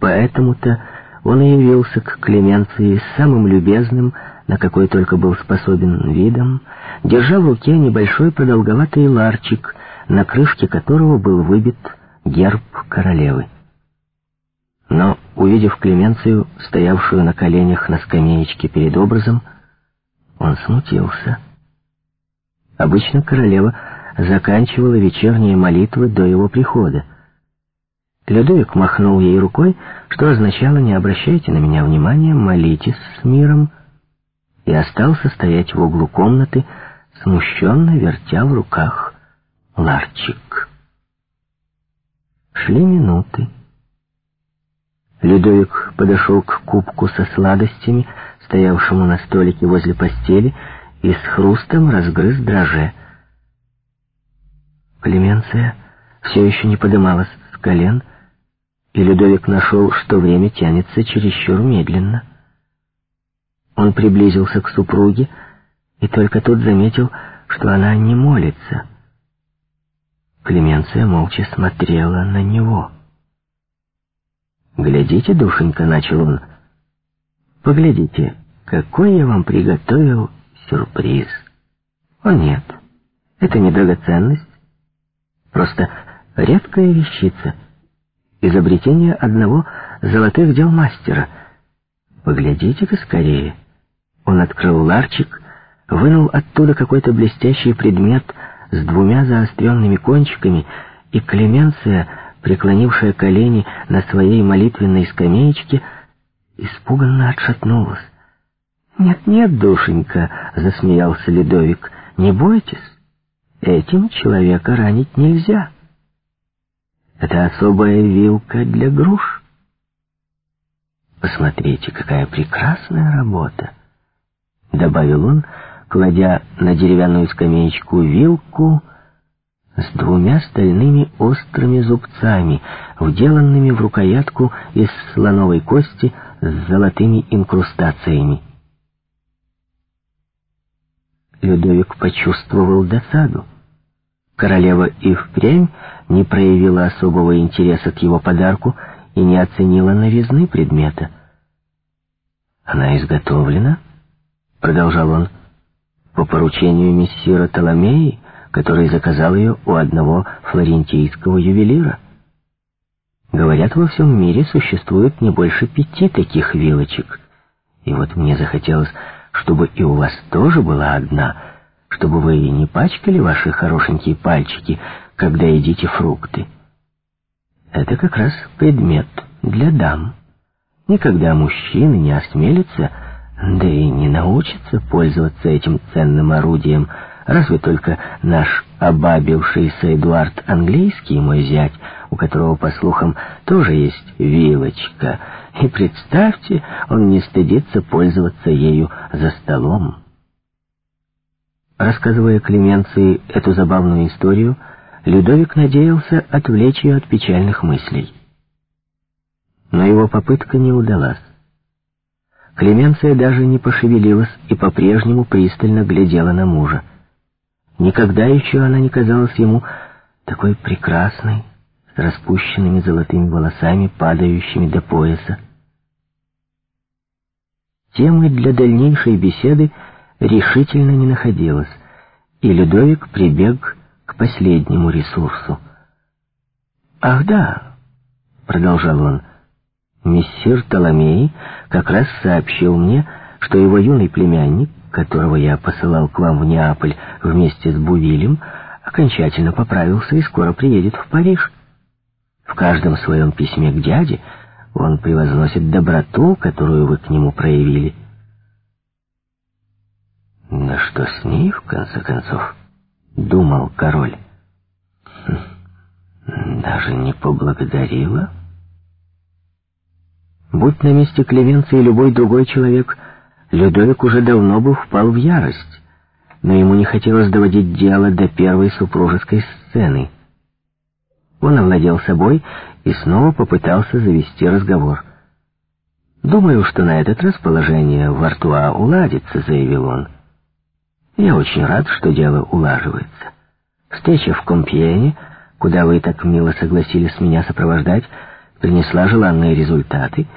Поэтому-то он и явился к Клеменции самым любезным, на какой только был способен видом, держа в руке небольшой продолговатый ларчик, на крышке которого был выбит герб королевы. Но, увидев Клеменцию, стоявшую на коленях на скамеечке перед образом, он смутился. Обычно королева заканчивала вечерние молитвы до его прихода. Людовик махнул ей рукой, что означало «не обращайте на меня внимания, молитесь с миром», и остался стоять в углу комнаты, смущенно вертя в руках ларчик. Шли минуты. Людовик подошел к кубку со сладостями, стоявшему на столике возле постели, и с хрустом разгрыз дроже. Клеменция все еще не подымалась с колен, и Людовик нашел, что время тянется чересчур медленно. Он приблизился к супруге, и только тут заметил, что она не молится. Клеменция молча смотрела на него. «Глядите, душенька», — начал он, — «поглядите, какой я вам приготовил сюрприз». «О нет, это не драгоценность, просто редкая вещица, изобретение одного золотых дел мастера. Поглядите-ка скорее». Он открыл ларчик, вынул оттуда какой-то блестящий предмет с двумя заостренными кончиками, и Клеменция преклонившая колени на своей молитвенной скамеечке, испуганно отшатнулась. «Нет-нет, душенька», — засмеялся Ледовик, — «не бойтесь, этим человека ранить нельзя. Это особая вилка для груш. Посмотрите, какая прекрасная работа!» — добавил он, кладя на деревянную скамеечку вилку — с двумя стальными острыми зубцами, вделанными в рукоятку из слоновой кости с золотыми инкрустациями. Людовик почувствовал досаду. Королева и впрямь не проявила особого интереса к его подарку и не оценила новизны предмета. «Она изготовлена?» — продолжал он. «По поручению мессира Толомеи?» который заказал ее у одного флорентийского ювелира. Говорят, во всем мире существует не больше пяти таких вилочек. И вот мне захотелось, чтобы и у вас тоже была одна, чтобы вы не пачкали ваши хорошенькие пальчики, когда едите фрукты. Это как раз предмет для дам. Никогда мужчины не осмелятся, да и не научатся пользоваться этим ценным орудием, Разве только наш обабившийся Эдуард Английский, мой зять, у которого, по слухам, тоже есть вилочка. И представьте, он не стыдится пользоваться ею за столом. Рассказывая Клеменции эту забавную историю, Людовик надеялся отвлечь ее от печальных мыслей. Но его попытка не удалась. Клеменция даже не пошевелилась и по-прежнему пристально глядела на мужа. Никогда еще она не казалась ему такой прекрасной, с распущенными золотыми волосами, падающими до пояса. Темы для дальнейшей беседы решительно не находилось, и Людовик прибег к последнему ресурсу. «Ах да», — продолжал он, — «мессир Толомей как раз сообщил мне, что его юный племянник которого я посылал к вам в Неаполь вместе с Бувилем, окончательно поправился и скоро приедет в Париж. В каждом своем письме к дяде он превозносит доброту, которую вы к нему проявили. «Да что с ней, в конце концов?» — думал король. Хм, «Даже не поблагодарила?» Будь на месте Клевенции любой другой человек — Людовик уже давно бы впал в ярость, но ему не хотелось доводить дело до первой супружеской сцены. Он овладел собой и снова попытался завести разговор. «Думаю, что на этот раз положение в Артуа уладится», — заявил он. «Я очень рад, что дело улаживается. Встреча в Компьене, куда вы так мило согласились меня сопровождать, принесла желанные результаты,